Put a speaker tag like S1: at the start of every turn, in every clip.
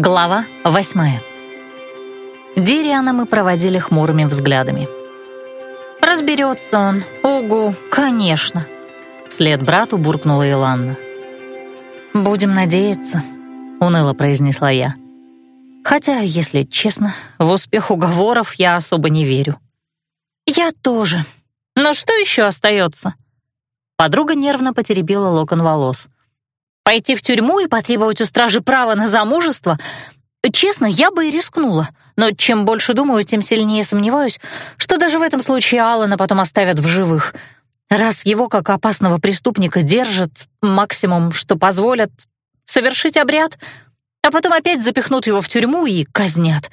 S1: Глава восьмая. Дириана мы проводили хмурыми взглядами. «Разберется он, угу, конечно», — вслед брату буркнула Иланна. «Будем надеяться», — уныло произнесла я. «Хотя, если честно, в успех уговоров я особо не верю». «Я тоже. Но что еще остается?» Подруга нервно потеребила локон волос. Пойти в тюрьму и потребовать у стражи права на замужество? Честно, я бы и рискнула. Но чем больше думаю, тем сильнее сомневаюсь, что даже в этом случае Алана потом оставят в живых. Раз его, как опасного преступника, держат, максимум, что позволят, совершить обряд, а потом опять запихнут его в тюрьму и казнят.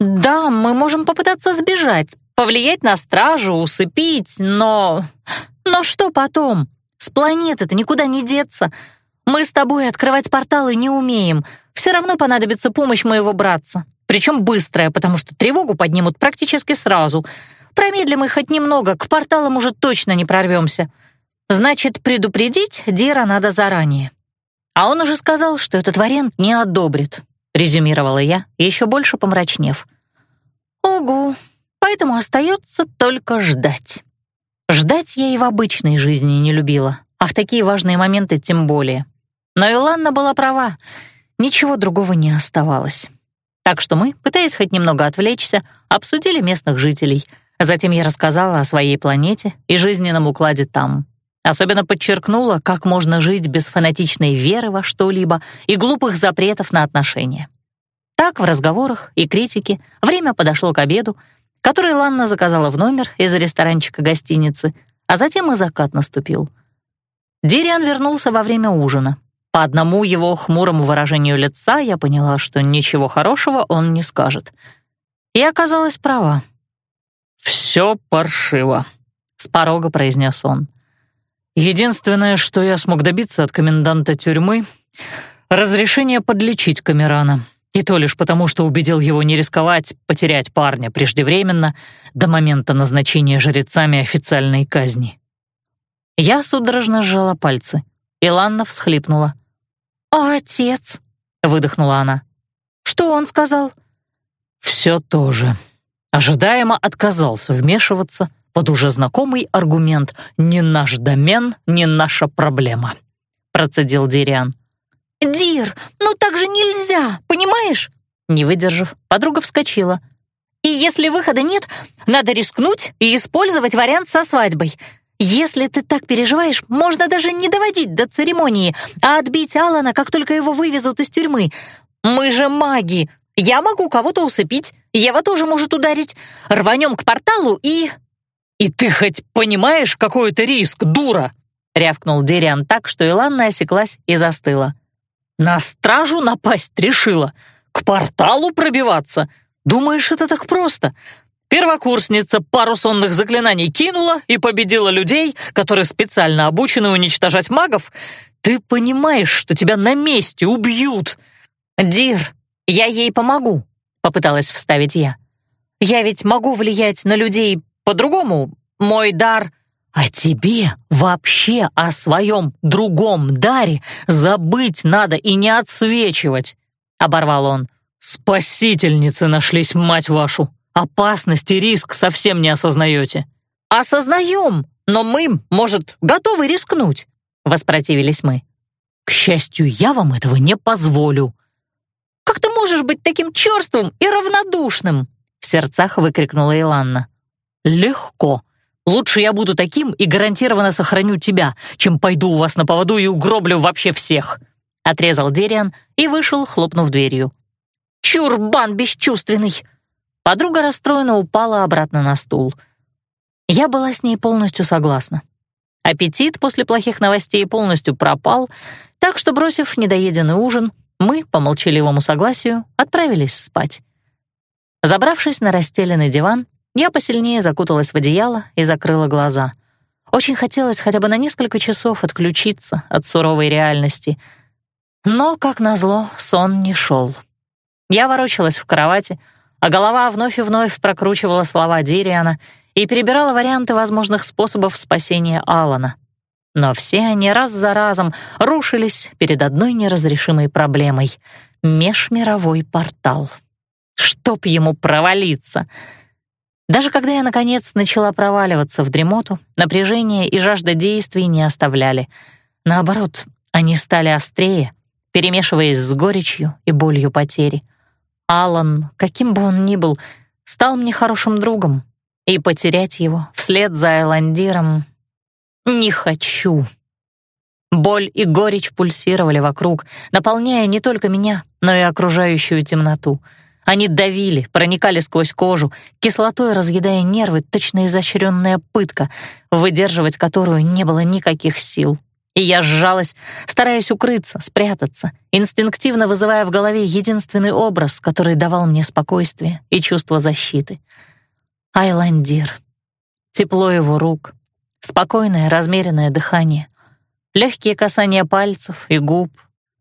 S1: Да, мы можем попытаться сбежать, повлиять на стражу, усыпить, но... Но что потом? С планеты-то никуда не деться — мы с тобой открывать порталы не умеем. Все равно понадобится помощь моего братца. Причем быстрая, потому что тревогу поднимут практически сразу. Промедлим их хоть немного, к порталам уже точно не прорвемся. Значит, предупредить Дира надо заранее. А он уже сказал, что этот вариант не одобрит, резюмировала я, еще больше помрачнев. Ого, поэтому остается только ждать. Ждать я и в обычной жизни не любила, а в такие важные моменты тем более. Но Иланна была права, ничего другого не оставалось. Так что мы, пытаясь хоть немного отвлечься, обсудили местных жителей. Затем я рассказала о своей планете и жизненном укладе там. Особенно подчеркнула, как можно жить без фанатичной веры во что-либо и глупых запретов на отношения. Так в разговорах и критике время подошло к обеду, который Ланна заказала в номер из ресторанчика гостиницы, а затем и закат наступил. Дириан вернулся во время ужина, по одному его хмурому выражению лица я поняла, что ничего хорошего он не скажет. И оказалась права. «Все паршиво», — с порога произнес он. «Единственное, что я смог добиться от коменданта тюрьмы — разрешение подлечить Камерана. И то лишь потому, что убедил его не рисковать потерять парня преждевременно до момента назначения жрецами официальной казни». Я судорожно сжала пальцы. Иланна всхлипнула. «А отец?» — выдохнула она. «Что он сказал?» «Все то же. Ожидаемо отказался вмешиваться под уже знакомый аргумент «не наш домен, не наша проблема», — процедил Дириан. «Дир, ну так же нельзя, понимаешь?» Не выдержав, подруга вскочила. «И если выхода нет, надо рискнуть и использовать вариант со свадьбой. Если ты так переживаешь, можно даже не доводить до церемонии, а отбить Алана, как только его вывезут из тюрьмы. Мы же маги. Я могу кого-то усыпить, Ева тоже может ударить. Рванем к порталу и...» «И ты хоть понимаешь, какой это риск, дура?» — рявкнул Дериан так, что Иланна осеклась и застыла. «На стражу напасть решила? К порталу пробиваться? Думаешь, это так просто? Первокурсница пару сонных заклинаний кинула и победила людей, которые специально обучены уничтожать магов. Ты понимаешь, что тебя на месте убьют. Дир, я ей помогу, попыталась вставить я. Я ведь могу влиять на людей по-другому. Мой дар... А тебе вообще о своем другом даре забыть надо и не отсвечивать, оборвал он. Спасительницы нашлись, мать вашу. Опасность и риск совсем не осознаете». «Осознаем, но мы, может, готовы рискнуть», — воспротивились мы. «К счастью, я вам этого не позволю». «Как ты можешь быть таким черствым и равнодушным?» — в сердцах выкрикнула Иланна. «Легко. Лучше я буду таким и гарантированно сохраню тебя, чем пойду у вас на поводу и угроблю вообще всех», — отрезал Дериан и вышел, хлопнув дверью. «Чурбан бесчувственный!» Подруга расстроенно упала обратно на стул. Я была с ней полностью согласна. Аппетит после плохих новостей полностью пропал, так что, бросив недоеденный ужин, мы, по молчаливому согласию, отправились спать. Забравшись на расстеленный диван, я посильнее закуталась в одеяло и закрыла глаза. Очень хотелось хотя бы на несколько часов отключиться от суровой реальности. Но, как назло, сон не шел. Я ворочалась в кровати, а голова вновь и вновь прокручивала слова Дириана и перебирала варианты возможных способов спасения Алана. Но все они раз за разом рушились перед одной неразрешимой проблемой. межмировой портал. Чтоб ему провалиться! Даже когда я, наконец, начала проваливаться в дремоту, напряжение и жажда действий не оставляли. Наоборот, они стали острее, перемешиваясь с горечью и болью потери. Алан, каким бы он ни был, стал мне хорошим другом, и потерять его вслед за Эландиром не хочу. Боль и горечь пульсировали вокруг, наполняя не только меня, но и окружающую темноту. Они давили, проникали сквозь кожу, кислотой разъедая нервы, точно изощренная пытка, выдерживать которую не было никаких сил. И я сжалась, стараясь укрыться, спрятаться, инстинктивно вызывая в голове единственный образ, который давал мне спокойствие и чувство защиты. Айландир. Тепло его рук, спокойное, размеренное дыхание — Легкие касания пальцев и губ.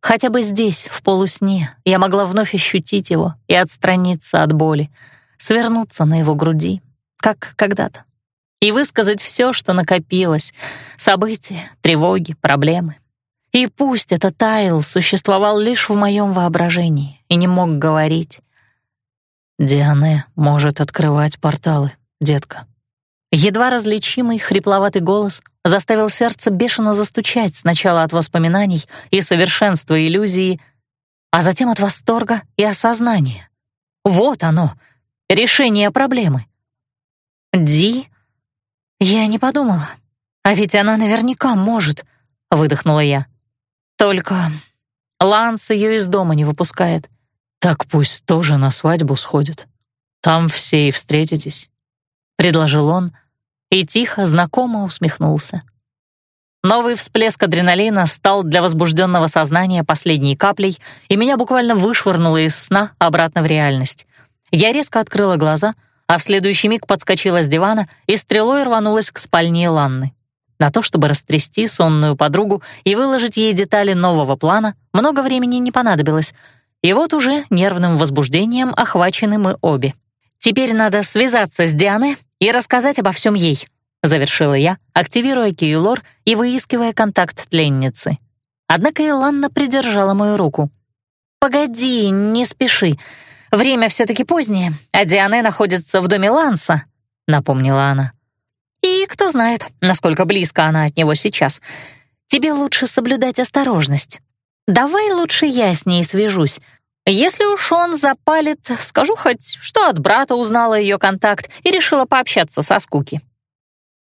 S1: Хотя бы здесь, в полусне, я могла вновь ощутить его и отстраниться от боли, свернуться на его груди, как когда-то, и высказать все, что накопилось — события, тревоги, проблемы. И пусть этот Тайл существовал лишь в моем воображении и не мог говорить. «Диане может открывать порталы, детка», Едва различимый хрипловатый голос заставил сердце бешено застучать сначала от воспоминаний и совершенства иллюзии, а затем от восторга и осознания. Вот оно, решение проблемы. Ди? Я не подумала. А ведь она наверняка может, выдохнула я. Только Ланс ее из дома не выпускает. Так пусть тоже на свадьбу сходит. Там все и встретитесь предложил он и тихо, знакомо усмехнулся. Новый всплеск адреналина стал для возбужденного сознания последней каплей, и меня буквально вышвырнуло из сна обратно в реальность. Я резко открыла глаза, а в следующий миг подскочила с дивана и стрелой рванулась к спальне Ланны. На то, чтобы растрясти сонную подругу и выложить ей детали нового плана, много времени не понадобилось. И вот уже нервным возбуждением охвачены мы обе. Теперь надо связаться с Дианой и рассказать обо всем ей», — завершила я, активируя Кейлор и выискивая контакт тленницы. Однако Иланна придержала мою руку. «Погоди, не спеши. Время все таки позднее, а Диане находится в доме Ланса», — напомнила она. «И кто знает, насколько близко она от него сейчас. Тебе лучше соблюдать осторожность. Давай лучше я с ней свяжусь. Если уж он запалит, скажу хоть, что от брата узнала ее контакт и решила пообщаться со скуки.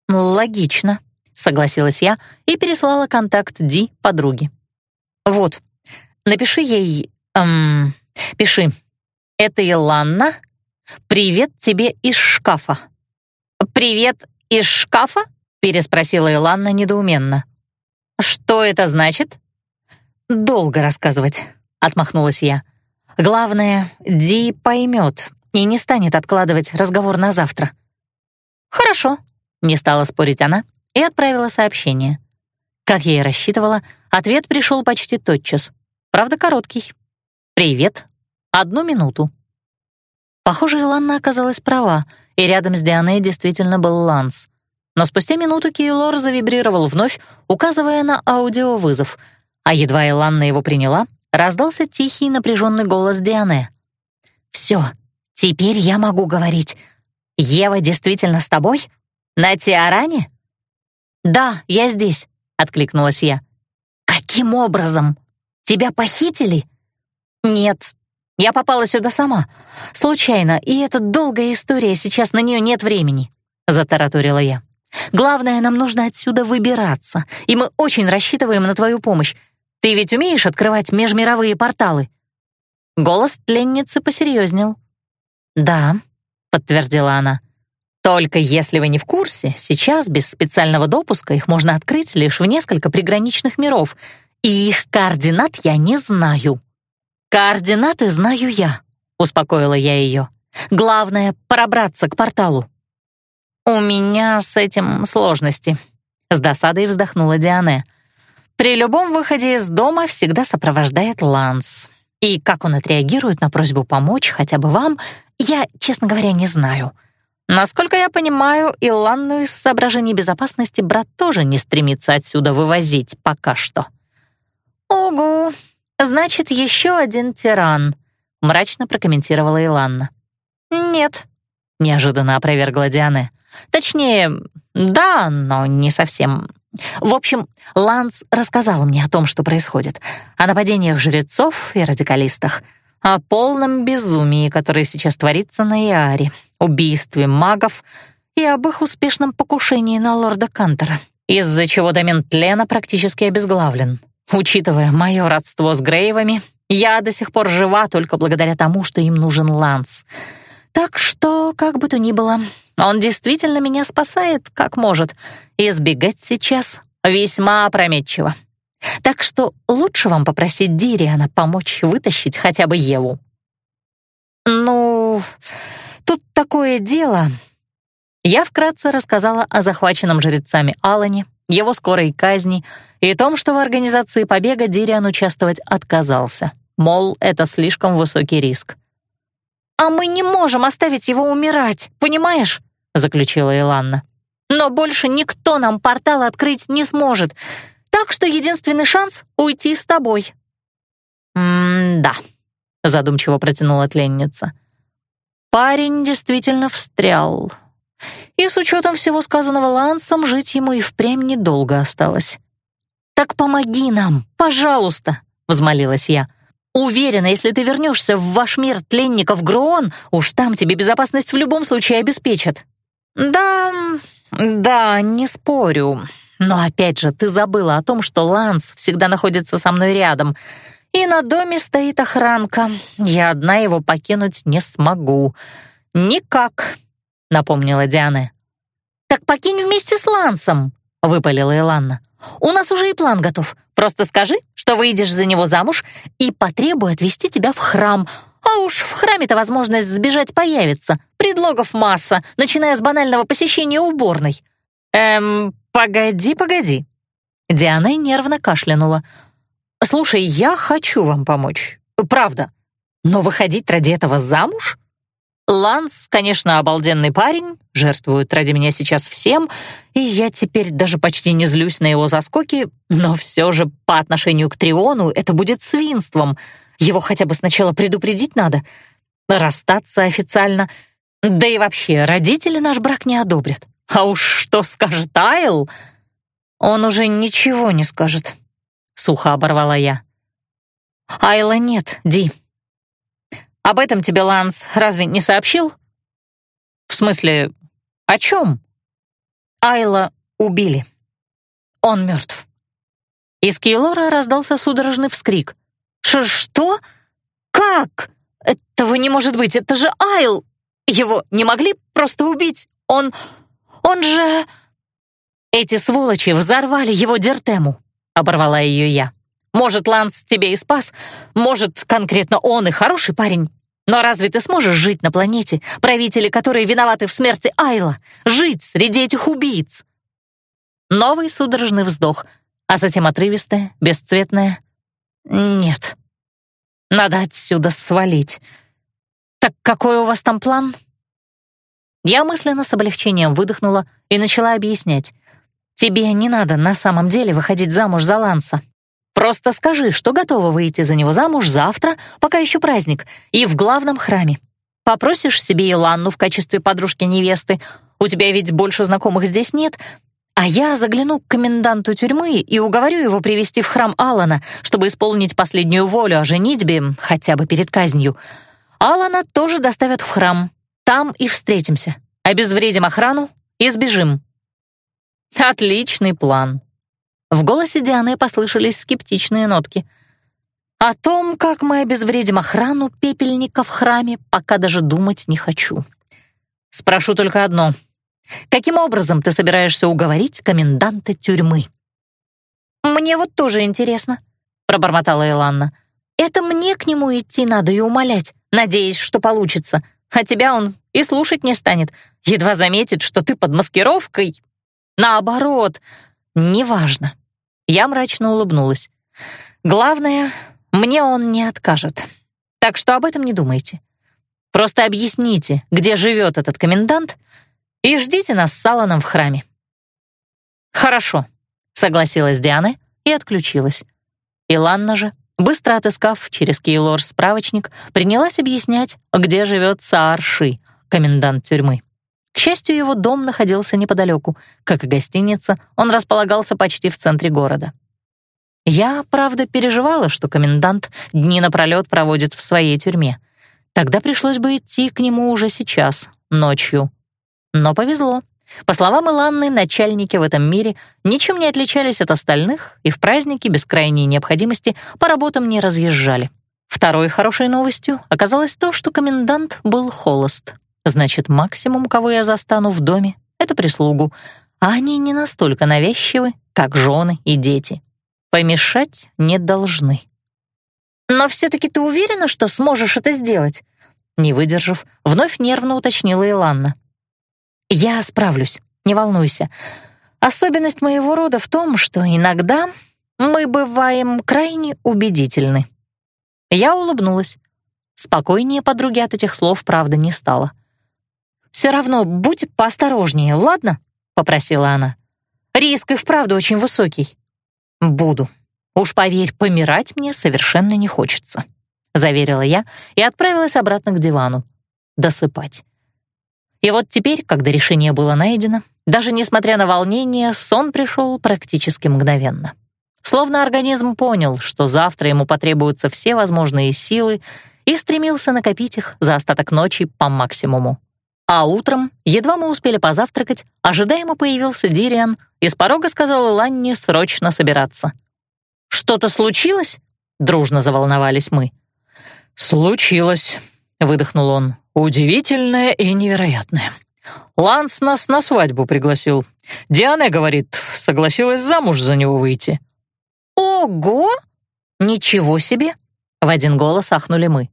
S1: «Логично», — согласилась я и переслала контакт Ди подруге. «Вот, напиши ей... Эм, пиши. Это Иланна. Привет тебе из шкафа». «Привет из шкафа?» — переспросила Иланна недоуменно. «Что это значит?» «Долго рассказывать», — отмахнулась я. Главное, Ди поймет и не станет откладывать разговор на завтра. «Хорошо», — не стала спорить она и отправила сообщение. Как я и рассчитывала, ответ пришел почти тотчас. Правда, короткий. «Привет. Одну минуту». Похоже, Иланна оказалась права, и рядом с Дианой действительно был Ланс. Но спустя минуту Кейлор завибрировал вновь, указывая на аудиовызов, а едва Иланна его приняла, раздался тихий напряженный голос Дианы. «Все, теперь я могу говорить. Ева действительно с тобой? На Тиаране?» «Да, я здесь», — откликнулась я. «Каким образом? Тебя похитили?» «Нет, я попала сюда сама. Случайно, и эта долгая история, сейчас на нее нет времени», — затараторила я. «Главное, нам нужно отсюда выбираться, и мы очень рассчитываем на твою помощь. Ты ведь умеешь открывать межмировые порталы?» Голос тленницы посерьезнел. «Да», — подтвердила она. «Только если вы не в курсе, сейчас без специального допуска их можно открыть лишь в несколько приграничных миров, и их координат я не знаю». «Координаты знаю я», — успокоила я ее. «Главное — пробраться к порталу». «У меня с этим сложности», — с досадой вздохнула Диане. При любом выходе из дома всегда сопровождает Ланс. И как он отреагирует на просьбу помочь хотя бы вам, я, честно говоря, не знаю. Насколько я понимаю, Иланну из соображений безопасности брат тоже не стремится отсюда вывозить пока что. «Угу», «Значит, еще один тиран», — мрачно прокомментировала Иланна. «Нет», — неожиданно опровергла Диане. «Точнее, да, но не совсем. В общем, Ланс рассказал мне о том, что происходит, о нападениях жрецов и радикалистах, о полном безумии, которое сейчас творится на Иаре, убийстве магов и об их успешном покушении на лорда Кантера, из-за чего домен тлена практически обезглавлен. Учитывая мое родство с Грейвами, я до сих пор жива только благодаря тому, что им нужен Ланс. Так что, как бы то ни было, он действительно меня спасает, как может, и сбегать сейчас весьма опрометчиво. Так что лучше вам попросить Дириана помочь вытащить хотя бы Еву. Ну, тут такое дело. Я вкратце рассказала о захваченном жрецами Алане, его скорой казни и том, что в организации побега Дириан участвовать отказался. Мол, это слишком высокий риск. «А мы не можем оставить его умирать, понимаешь?» — заключила Иланна. «Но больше никто нам портал открыть не сможет, так что единственный шанс — уйти с тобой». «М-да», — задумчиво протянула тленница. «Парень действительно встрял. И с учетом всего сказанного Лансом, жить ему и впрямь недолго осталось». «Так помоги нам, пожалуйста», — взмолилась я. Уверена, если ты вернешься в ваш мир тленников Гроон, уж там тебе безопасность в любом случае обеспечат». «Да, да, не спорю. Но опять же, ты забыла о том, что Ланс всегда находится со мной рядом. И на доме стоит охранка. Я одна его покинуть не смогу. Никак», — напомнила Диана. «Так покинь вместе с Лансом», — выпалила Иланна. У нас уже и план готов. Просто скажи, что выйдешь за него замуж, и потребуй отвезти тебя в храм. А уж в храме-то возможность сбежать появится. Предлогов масса, начиная с банального посещения уборной. Эм, погоди, погоди. Диана нервно кашлянула. «Слушай, я хочу вам помочь. Правда. Но выходить ради этого замуж? Ланс, конечно, обалденный парень, жертвует ради меня сейчас всем, и я теперь даже почти не злюсь на его заскоки, но все же по отношению к Триону это будет свинством. Его хотя бы сначала предупредить надо, расстаться официально. Да и вообще, родители наш брак не одобрят. А уж что скажет Айл? Он уже ничего не скажет, — сухо оборвала я. Айла нет, Ди. Об этом тебе Ланс разве не сообщил? В смысле, о чем? Айла убили. Он мертв. Из Кейлора раздался судорожный вскрик. Ш «Что? Как? Этого не может быть, это же Айл! Его не могли просто убить? Он... он же...» «Эти сволочи взорвали его дертему», — оборвала ее я. «Может, Ланс тебе и спас, может, конкретно он и хороший парень, но разве ты сможешь жить на планете, правители которой виноваты в смерти Айла, жить среди этих убийц?» Новый судорожный вздох, а затем отрывистое, бесцветное «Нет, надо отсюда свалить. Так какой у вас там план?» Я мысленно с облегчением выдохнула и начала объяснять. «Тебе не надо на самом деле выходить замуж за Ланса. Просто скажи, что готова выйти за него замуж завтра, пока еще праздник, и в главном храме. Попросишь себе Иланну в качестве подружки-невесты. У тебя ведь больше знакомых здесь нет. А я загляну к коменданту тюрьмы и уговорю его привести в храм Алана, чтобы исполнить последнюю волю о женитьбе, хотя бы перед казнью. Алана тоже доставят в храм. Там и встретимся. Обезвредим охрану и сбежим. Отличный план, в голосе Дианы послышались скептичные нотки. «О том, как мы обезвредим охрану пепельника в храме, пока даже думать не хочу. Спрошу только одно. Каким образом ты собираешься уговорить коменданта тюрьмы?» «Мне вот тоже интересно», — пробормотала Иланна. «Это мне к нему идти надо и умолять, надеясь, что получится, а тебя он и слушать не станет, едва заметит, что ты под маскировкой. Наоборот, «Неважно». Я мрачно улыбнулась. «Главное, мне он не откажет. Так что об этом не думайте. Просто объясните, где живет этот комендант, и ждите нас с Саланом в храме». «Хорошо», — согласилась Диана и отключилась. Иланна же Быстро отыскав через Кейлор справочник, принялась объяснять, где живет Саарши, комендант тюрьмы. К счастью, его дом находился неподалеку. Как и гостиница, он располагался почти в центре города. Я, правда, переживала, что комендант дни напролёт проводит в своей тюрьме. Тогда пришлось бы идти к нему уже сейчас, ночью. Но повезло. По словам Иланны, начальники в этом мире ничем не отличались от остальных и в праздники без крайней необходимости по работам не разъезжали. Второй хорошей новостью оказалось то, что комендант был холост. Значит, максимум, кого я застану в доме, — это прислугу, а они не настолько навязчивы, как жены и дети. Помешать не должны. «Но все-таки ты уверена, что сможешь это сделать?» Не выдержав, вновь нервно уточнила Иланна. «Я справлюсь, не волнуйся. Особенность моего рода в том, что иногда мы бываем крайне убедительны». Я улыбнулась. Спокойнее подруги от этих слов, правда, не стало. «Все равно будь поосторожнее, ладно?» — попросила она. «Риск и вправду очень высокий». «Буду. Уж поверь, помирать мне совершенно не хочется», — заверила я и отправилась обратно к дивану. Досыпать. И вот теперь, когда решение было найдено, даже несмотря на волнение, сон пришел практически мгновенно. Словно организм понял, что завтра ему потребуются все возможные силы, и стремился накопить их за остаток ночи по максимуму. А утром, едва мы успели позавтракать, ожидаемо появился Дириан и с порога сказал Ланне срочно собираться. «Что-то случилось?» — дружно заволновались мы. «Случилось», — выдохнул он. Удивительное и невероятное. Ланс нас на свадьбу пригласил. Диана, говорит, согласилась замуж за него выйти. Ого! Ничего себе! В один голос ахнули мы.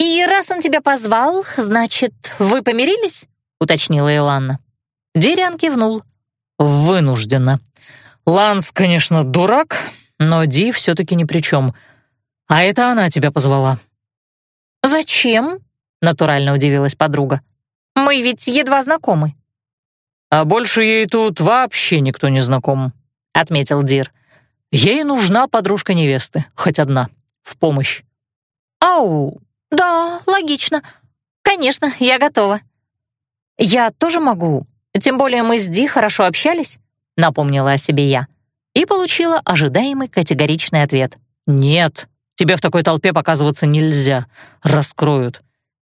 S1: «И раз он тебя позвал, значит, вы помирились?» — уточнила Иланна. Дириан кивнул. «Вынужденно. Ланс, конечно, дурак, но Ди все-таки ни при чем. А это она тебя позвала». «Зачем?» — натурально удивилась подруга. «Мы ведь едва знакомы». «А больше ей тут вообще никто не знаком», — отметил Дир. «Ей нужна подружка невесты, хоть одна, в помощь». «Ау, да, логично. Конечно, я готова». «Я тоже могу, тем более мы с Ди хорошо общались», — напомнила о себе я. И получила ожидаемый категоричный ответ. «Нет, тебе в такой толпе показываться нельзя, раскроют.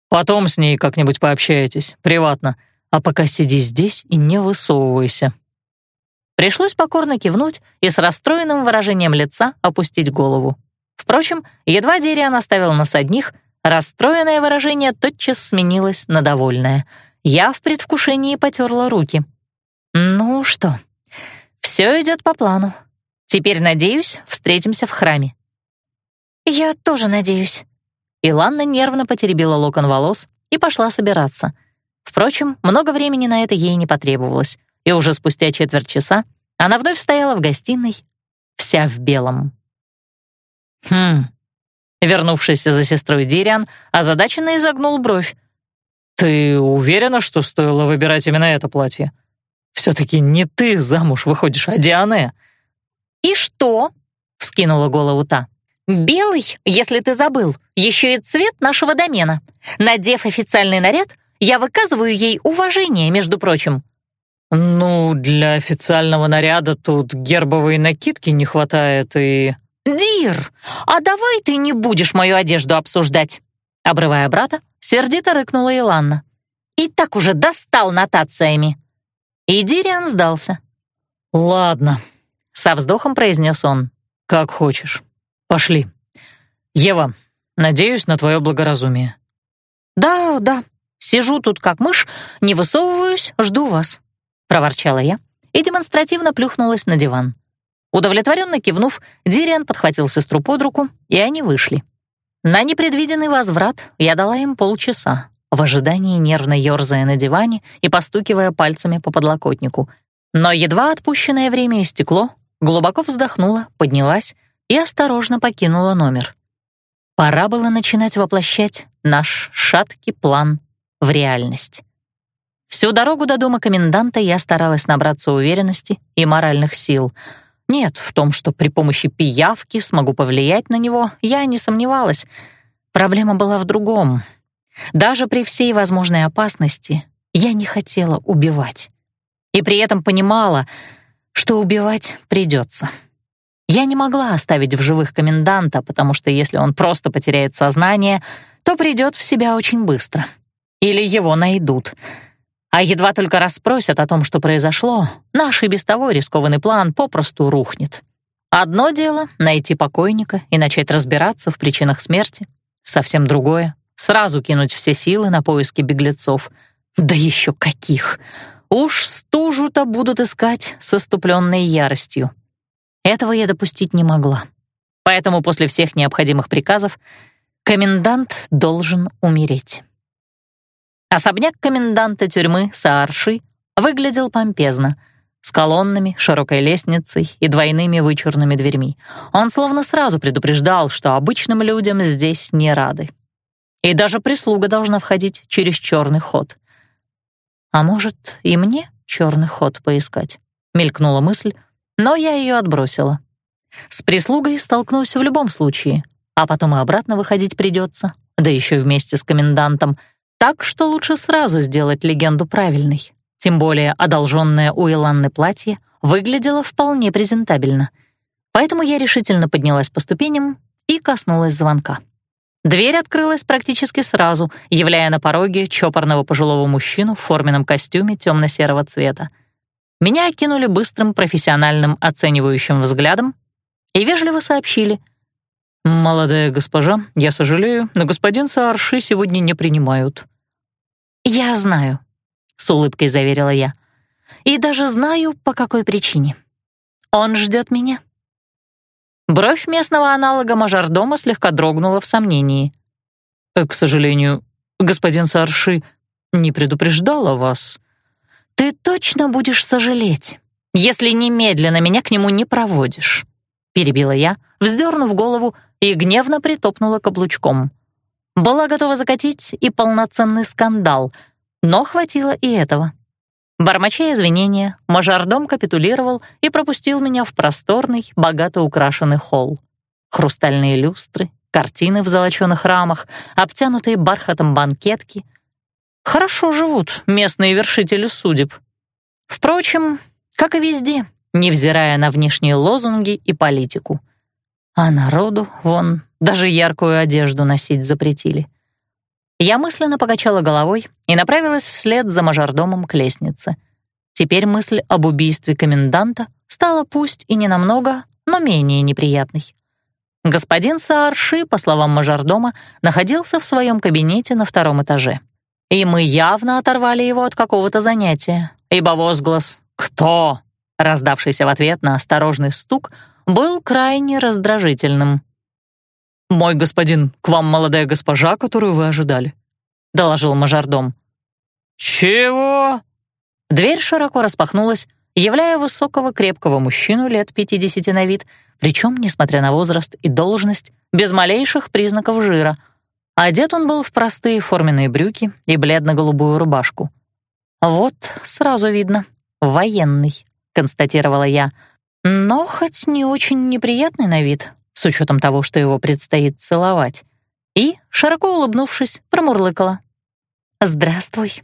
S1: Потом с ней как-нибудь пообщаетесь, приватно. А пока сиди здесь и не высовывайся». Пришлось покорно кивнуть и с расстроенным выражением лица опустить голову. Впрочем, едва Дериан оставил нас одних, расстроенное выражение тотчас сменилось на довольное. Я в предвкушении потерла руки. «Ну что, все идет по плану. Теперь, надеюсь, встретимся в храме». «Я тоже надеюсь», Иланна нервно потеребила локон волос и пошла собираться. Впрочем, много времени на это ей не потребовалось, и уже спустя четверть часа она вновь стояла в гостиной, вся в белом. «Хм...» Вернувшийся за сестрой Дириан озадаченно изогнул бровь. «Ты уверена, что стоило выбирать именно это платье? Все-таки не ты замуж выходишь, а Диане». «И что?» — вскинула голову та. Белый, если ты забыл, еще и цвет нашего домена. Надев официальный наряд, я выказываю ей уважение, между прочим». «Ну, для официального наряда тут гербовой накидки не хватает и...» «Дир, а давай ты не будешь мою одежду обсуждать!» Обрывая брата, сердито рыкнула Иланна. «И так уже достал нотациями!» И Дириан сдался. «Ладно», — со вздохом произнес он. «Как хочешь». Пошли. Ева, надеюсь на твое благоразумие. Да, да. Сижу тут как мышь, не высовываюсь, жду вас, проворчала я и демонстративно плюхнулась на диван. Удовлетворенно кивнув, Дириан подхватил сестру под руку, и они вышли. На непредвиденный возврат я дала им полчаса, в ожидании нервно ёрзая на диване и постукивая пальцами по подлокотнику. Но едва отпущенное время истекло, глубоко вздохнула, поднялась и осторожно покинула номер. Пора было начинать воплощать наш шаткий план в реальность. Всю дорогу до дома коменданта я старалась набраться уверенности и моральных сил. Нет, в том, что при помощи пиявки смогу повлиять на него, я не сомневалась. Проблема была в другом. Даже при всей возможной опасности я не хотела убивать. И при этом понимала, что убивать придется. Я не могла оставить в живых коменданта, потому что если он просто потеряет сознание, то придет в себя очень быстро. Или его найдут. А едва только расспросят о том, что произошло, наш и без того рискованный план попросту рухнет. Одно дело — найти покойника и начать разбираться в причинах смерти. Совсем другое — сразу кинуть все силы на поиски беглецов. Да еще каких! Уж стужу-то будут искать с оступленной яростью. Этого я допустить не могла. Поэтому после всех необходимых приказов комендант должен умереть. Особняк коменданта тюрьмы Саарши выглядел помпезно, с колоннами, широкой лестницей и двойными вычурными дверьми. Он словно сразу предупреждал, что обычным людям здесь не рады. И даже прислуга должна входить через черный ход. А может, и мне черный ход поискать? Мелькнула мысль, но я ее отбросила. С прислугой столкнусь в любом случае, а потом и обратно выходить придется, да еще вместе с комендантом, так что лучше сразу сделать легенду правильной. Тем более одолженное у Иланны платье выглядело вполне презентабельно. Поэтому я решительно поднялась по ступеням и коснулась звонка. Дверь открылась практически сразу, являя на пороге чопорного пожилого мужчину в форменном костюме темно-серого цвета. Меня окинули быстрым профессиональным оценивающим взглядом и вежливо сообщили. «Молодая госпожа, я сожалею, но господин Саарши сегодня не принимают». «Я знаю», — с улыбкой заверила я. «И даже знаю, по какой причине. Он ждет меня». Бровь местного аналога мажордома слегка дрогнула в сомнении. «К сожалению, господин Саарши не предупреждала вас», «Ты точно будешь сожалеть, если немедленно меня к нему не проводишь», — перебила я, вздернув голову и гневно притопнула каблучком. Была готова закатить и полноценный скандал, но хватило и этого. Бормоча извинения, мажордом капитулировал и пропустил меня в просторный, богато украшенный холл. Хрустальные люстры, картины в золочёных рамах, обтянутые бархатом банкетки — Хорошо живут местные вершители судеб. Впрочем, как и везде, невзирая на внешние лозунги и политику. А народу, вон, даже яркую одежду носить запретили. Я мысленно покачала головой и направилась вслед за мажордомом к лестнице. Теперь мысль об убийстве коменданта стала пусть и не намного, но менее неприятной. Господин Саарши, по словам мажордома, находился в своем кабинете на втором этаже и мы явно оторвали его от какого-то занятия, ибо возглас «Кто?», раздавшийся в ответ на осторожный стук, был крайне раздражительным. «Мой господин, к вам молодая госпожа, которую вы ожидали», — доложил мажордом. «Чего?» Дверь широко распахнулась, являя высокого крепкого мужчину лет 50 на вид, причем, несмотря на возраст и должность, без малейших признаков жира — Одет он был в простые форменные брюки и бледно-голубую рубашку. «Вот, сразу видно, военный», — констатировала я, «но хоть не очень неприятный на вид, с учетом того, что его предстоит целовать». И, широко улыбнувшись, промурлыкала. «Здравствуй».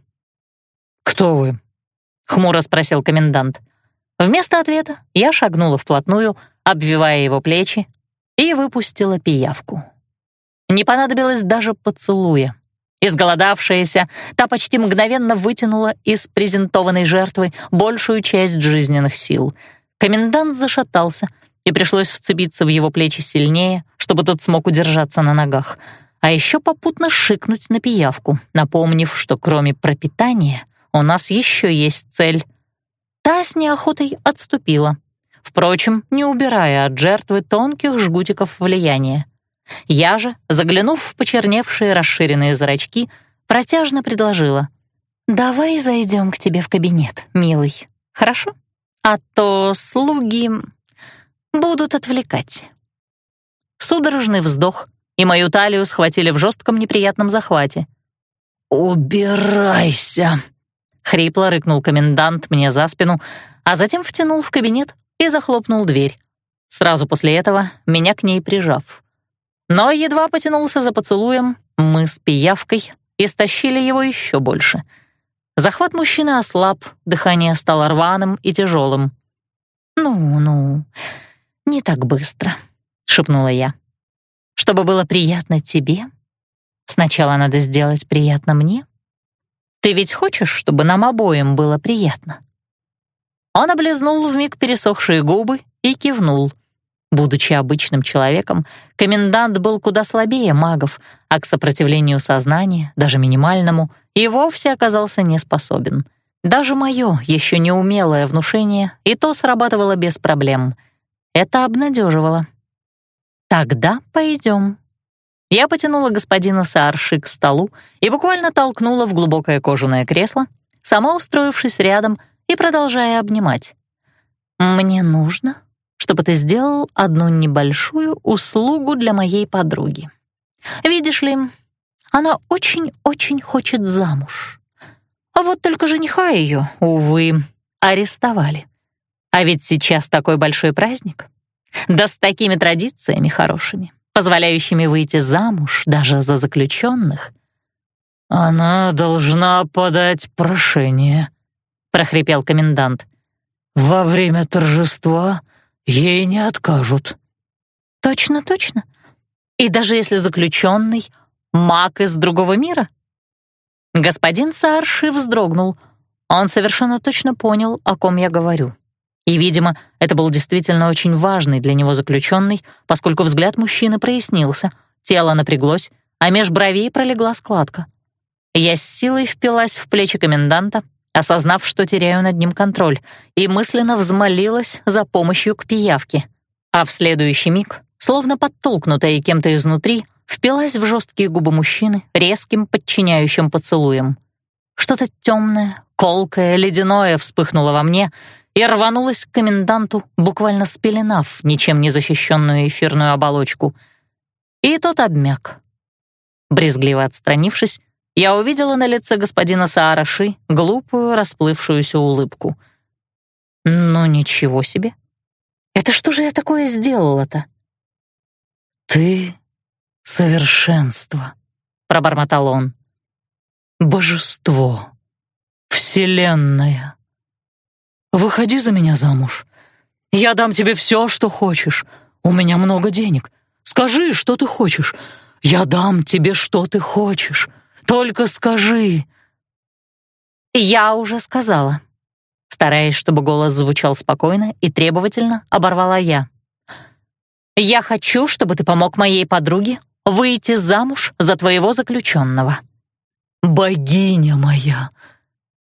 S1: «Кто вы?» — хмуро спросил комендант. Вместо ответа я шагнула вплотную, обвивая его плечи, и выпустила пиявку. Не понадобилось даже поцелуя. Изголодавшаяся, та почти мгновенно вытянула из презентованной жертвы большую часть жизненных сил. Комендант зашатался, и пришлось вцепиться в его плечи сильнее, чтобы тот смог удержаться на ногах. А еще попутно шикнуть на пиявку, напомнив, что кроме пропитания у нас еще есть цель. Та с неохотой отступила, впрочем, не убирая от жертвы тонких жгутиков влияния. Я же, заглянув в почерневшие расширенные зрачки, протяжно предложила. «Давай зайдем к тебе в кабинет, милый, хорошо? А то слуги будут отвлекать». Судорожный вздох, и мою талию схватили в жестком неприятном захвате. «Убирайся!» — хрипло рыкнул комендант мне за спину, а затем втянул в кабинет и захлопнул дверь. Сразу после этого меня к ней прижав. Но едва потянулся за поцелуем, мы с пиявкой истощили его еще больше. Захват мужчины ослаб, дыхание стало рваным и тяжелым. «Ну-ну, не так быстро», — шепнула я. «Чтобы было приятно тебе, сначала надо сделать приятно мне. Ты ведь хочешь, чтобы нам обоим было приятно?» Он облизнул вмиг пересохшие губы и кивнул. Будучи обычным человеком, комендант был куда слабее магов, а к сопротивлению сознания, даже минимальному, и вовсе оказался не способен. Даже мое еще неумелое внушение и то срабатывало без проблем. Это обнадеживало. «Тогда пойдем». Я потянула господина Саарши к столу и буквально толкнула в глубокое кожаное кресло, сама устроившись рядом и продолжая обнимать. «Мне нужно, чтобы ты сделал одну небольшую услугу для моей подруги. Видишь ли, она очень-очень хочет замуж. А вот только жениха ее, увы, арестовали. А ведь сейчас такой большой праздник. Да с такими традициями хорошими, позволяющими выйти замуж даже за заключенных.
S2: «Она должна подать прошение», — прохрипел комендант. «Во время торжества Ей не откажут.
S1: Точно, точно. И даже если заключенный — маг из другого мира? Господин Саарши вздрогнул. Он совершенно точно понял, о ком я говорю. И, видимо, это был действительно очень важный для него заключенный, поскольку взгляд мужчины прояснился, тело напряглось, а меж бровей пролегла складка. Я с силой впилась в плечи коменданта, осознав, что теряю над ним контроль, и мысленно взмолилась за помощью к пиявке. А в следующий миг, словно подтолкнутая кем-то изнутри, впилась в жесткие губы мужчины резким подчиняющим поцелуем. Что-то темное, колкое, ледяное вспыхнуло во мне и рванулось к коменданту, буквально спеленав ничем не защищенную эфирную оболочку. И тот обмяк. Брезгливо отстранившись, я увидела на лице господина Саараши глупую расплывшуюся улыбку. «Ну ничего себе! Это что же я такое сделала-то?»
S2: «Ты — совершенство», — пробормотал он. «Божество, вселенная. Выходи за меня замуж. Я дам тебе все, что хочешь. У меня много денег. Скажи, что ты хочешь. Я дам тебе, что ты хочешь. Только скажи!»
S1: «Я уже сказала». Стараясь, чтобы голос звучал спокойно и требовательно, оборвала я. «Я хочу, чтобы ты помог моей подруге выйти замуж за твоего заключенного».
S2: «Богиня моя!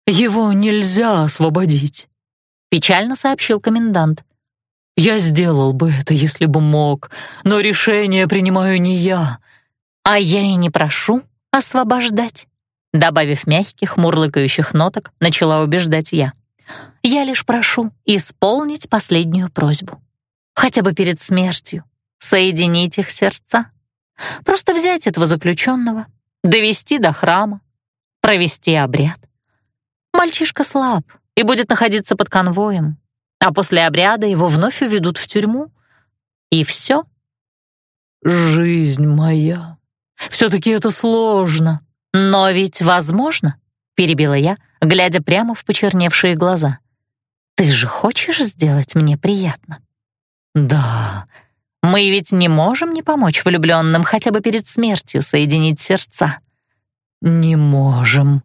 S2: Его нельзя освободить», — печально сообщил комендант. «Я сделал бы это, если бы мог, но решение принимаю не я».
S1: «А я и не прошу освобождать», добавив мягких, мурлыкающих ноток, начала убеждать я. «Я лишь прошу исполнить последнюю просьбу. Хотя бы перед смертью. Соединить их сердца. Просто взять этого заключенного, довести до храма, провести обряд. Мальчишка слаб и будет находиться под конвоем, а после обряда его вновь уведут в тюрьму. И все.
S2: «Жизнь моя», все-таки это сложно.
S1: Но ведь возможно, перебила я, глядя прямо в почерневшие глаза. Ты же хочешь сделать мне приятно?
S2: Да.
S1: Мы ведь не можем не помочь влюбленным хотя бы перед смертью соединить сердца.
S2: Не можем.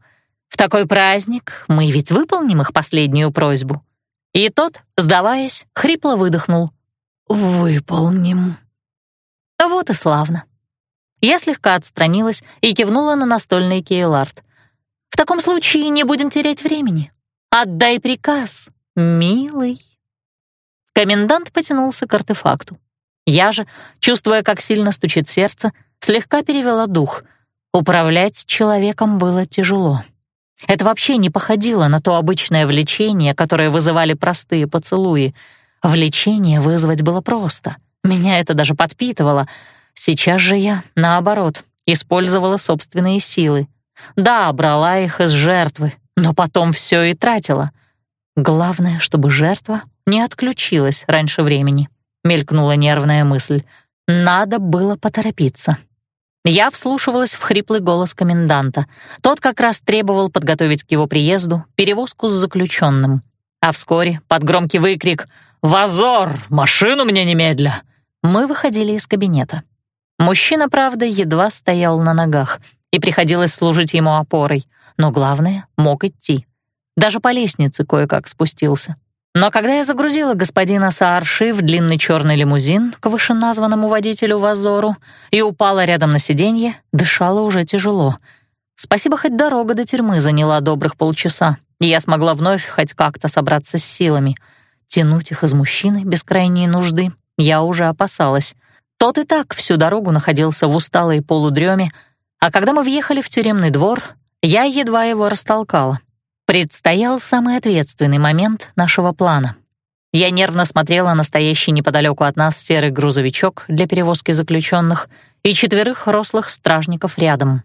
S1: В такой праздник мы ведь выполним их последнюю просьбу. И тот, сдаваясь, хрипло выдохнул.
S2: «Выполним».
S1: Вот и славно. Я слегка отстранилась и кивнула на настольный кейлард. «В таком случае не будем терять времени. Отдай приказ, милый». Комендант потянулся к артефакту. Я же, чувствуя, как сильно стучит сердце, слегка перевела дух. Управлять человеком было тяжело. Это вообще не походило на то обычное влечение, которое вызывали простые поцелуи. Влечение вызвать было просто. Меня это даже подпитывало — Сейчас же я, наоборот, использовала собственные силы. Да, брала их из жертвы, но потом все и тратила. Главное, чтобы жертва не отключилась раньше времени. Мелькнула нервная мысль. Надо было поторопиться. Я вслушивалась в хриплый голос коменданта. Тот как раз требовал подготовить к его приезду перевозку с заключенным. А вскоре, под громкий выкрик «Вазор! Машину мне немедля!» мы выходили из кабинета. Мужчина, правда, едва стоял на ногах, и приходилось служить ему опорой, но главное — мог идти. Даже по лестнице кое-как спустился. Но когда я загрузила господина Саарши в длинный черный лимузин к вышеназванному водителю Вазору и упала рядом на сиденье, дышала уже тяжело. Спасибо, хоть дорога до тюрьмы заняла добрых полчаса, и я смогла вновь хоть как-то собраться с силами. Тянуть их из мужчины без крайней нужды я уже опасалась. Тот и так всю дорогу находился в усталой полудреме, а когда мы въехали в тюремный двор, я едва его растолкала. Предстоял самый ответственный момент нашего плана. Я нервно смотрела на стоящий неподалеку от нас серый грузовичок для перевозки заключенных и четверых рослых стражников рядом.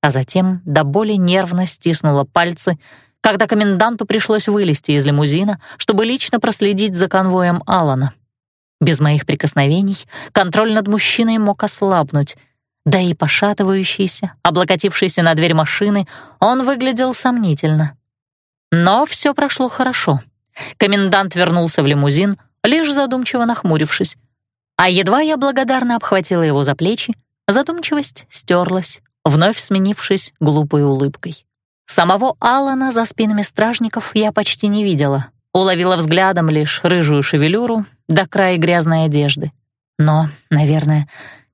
S1: А затем до боли нервно стиснула пальцы, когда коменданту пришлось вылезти из лимузина, чтобы лично проследить за конвоем Алана. Без моих прикосновений контроль над мужчиной мог ослабнуть, да и пошатывающийся, облокотившийся на дверь машины, он выглядел сомнительно. Но все прошло хорошо. Комендант вернулся в лимузин, лишь задумчиво нахмурившись. А едва я благодарно обхватила его за плечи, задумчивость стерлась, вновь сменившись глупой улыбкой. Самого Алана за спинами стражников я почти не видела. Уловила взглядом лишь рыжую шевелюру до края грязной одежды. Но, наверное,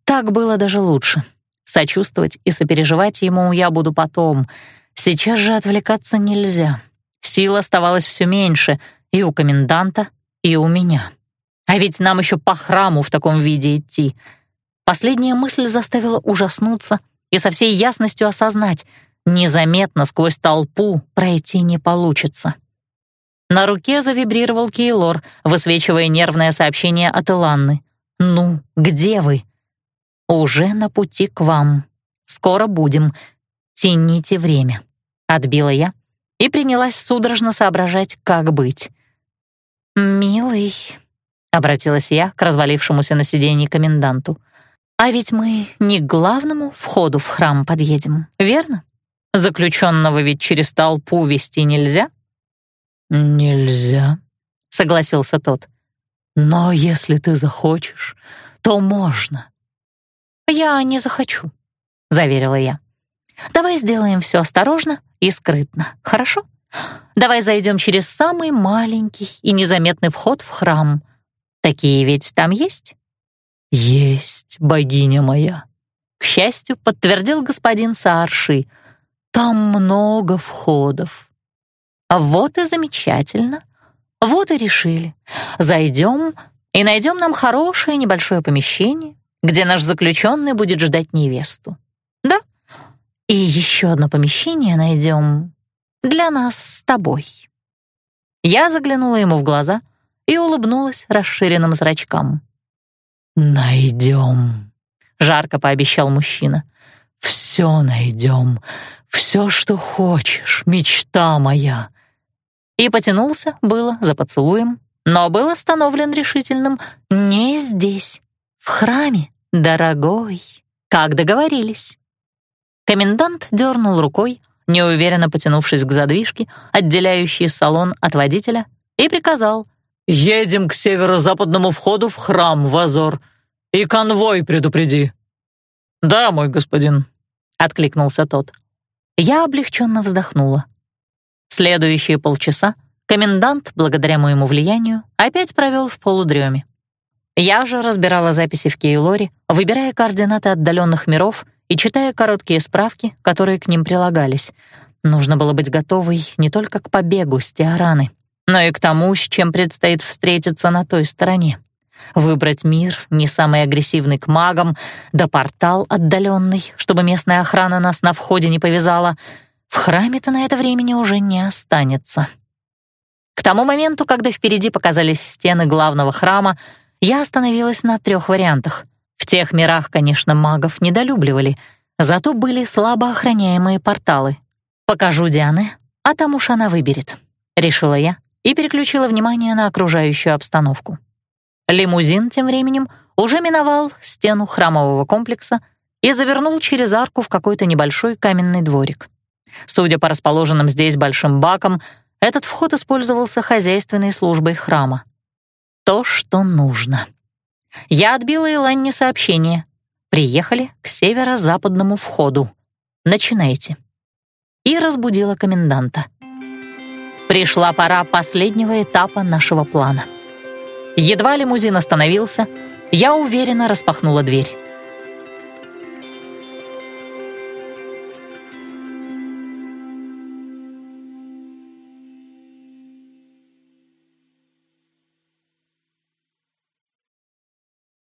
S1: так было даже лучше. Сочувствовать и сопереживать ему я буду потом. Сейчас же отвлекаться нельзя. Сил оставалось все меньше и у коменданта, и у меня. А ведь нам еще по храму в таком виде идти. Последняя мысль заставила ужаснуться и со всей ясностью осознать, незаметно сквозь толпу пройти не получится. На руке завибрировал Кейлор, высвечивая нервное сообщение от Иланны. «Ну, где вы?» «Уже на пути к вам. Скоро будем. Тяните время», — отбила я и принялась судорожно соображать, как быть. «Милый», — обратилась я к развалившемуся на сиденье коменданту, «а ведь мы не к главному входу в храм подъедем, верно? Заключенного ведь через толпу вести нельзя?»
S2: «Нельзя», — согласился тот. «Но если ты захочешь, то можно».
S1: «Я не захочу», — заверила я. «Давай сделаем все осторожно и скрытно, хорошо? Давай зайдем через самый маленький и незаметный вход в храм. Такие ведь там есть?»
S2: «Есть, богиня моя», —
S1: к счастью, подтвердил господин Саарши. «Там много входов». «Вот и замечательно. Вот и решили. Зайдем и найдем нам хорошее небольшое помещение, где наш заключенный будет ждать невесту. И еще одно помещение найдем для нас с тобой». Я заглянула ему в глаза и улыбнулась расширенным зрачкам.
S2: «Найдем», — жарко пообещал мужчина. «Все найдем, все, что хочешь, мечта моя».
S1: И потянулся было за поцелуем, но был остановлен решительным «не здесь, в храме, дорогой, как договорились». Комендант дернул рукой, неуверенно потянувшись к задвижке, отделяющей салон от водителя, и приказал
S2: «Едем к северо-западному входу в храм, Вазор, и конвой предупреди». «Да, мой господин», — откликнулся тот.
S1: Я облегченно вздохнула. Следующие полчаса комендант, благодаря моему влиянию, опять провел в полудреме. Я же разбирала записи в Кейлоре, выбирая координаты отдаленных миров и читая короткие справки, которые к ним прилагались. Нужно было быть готовой не только к побегу с Тиараны, но и к тому, с чем предстоит встретиться на той стороне. Выбрать мир, не самый агрессивный к магам, да портал отдаленный, чтобы местная охрана нас на входе не повязала. В храме-то на это времени уже не останется. К тому моменту, когда впереди показались стены главного храма, я остановилась на трех вариантах — в тех мирах, конечно, магов недолюбливали, зато были слабо охраняемые порталы. «Покажу Диане, а там уж она выберет», — решила я и переключила внимание на окружающую обстановку. Лимузин тем временем уже миновал стену храмового комплекса и завернул через арку в какой-то небольшой каменный дворик. Судя по расположенным здесь большим бакам, этот вход использовался хозяйственной службой храма. То, что нужно. Я отбила Иланне сообщение. Приехали к северо-западному входу. Начинайте. И разбудила коменданта. Пришла пора последнего этапа нашего плана. Едва лимузин остановился, я уверенно распахнула дверь.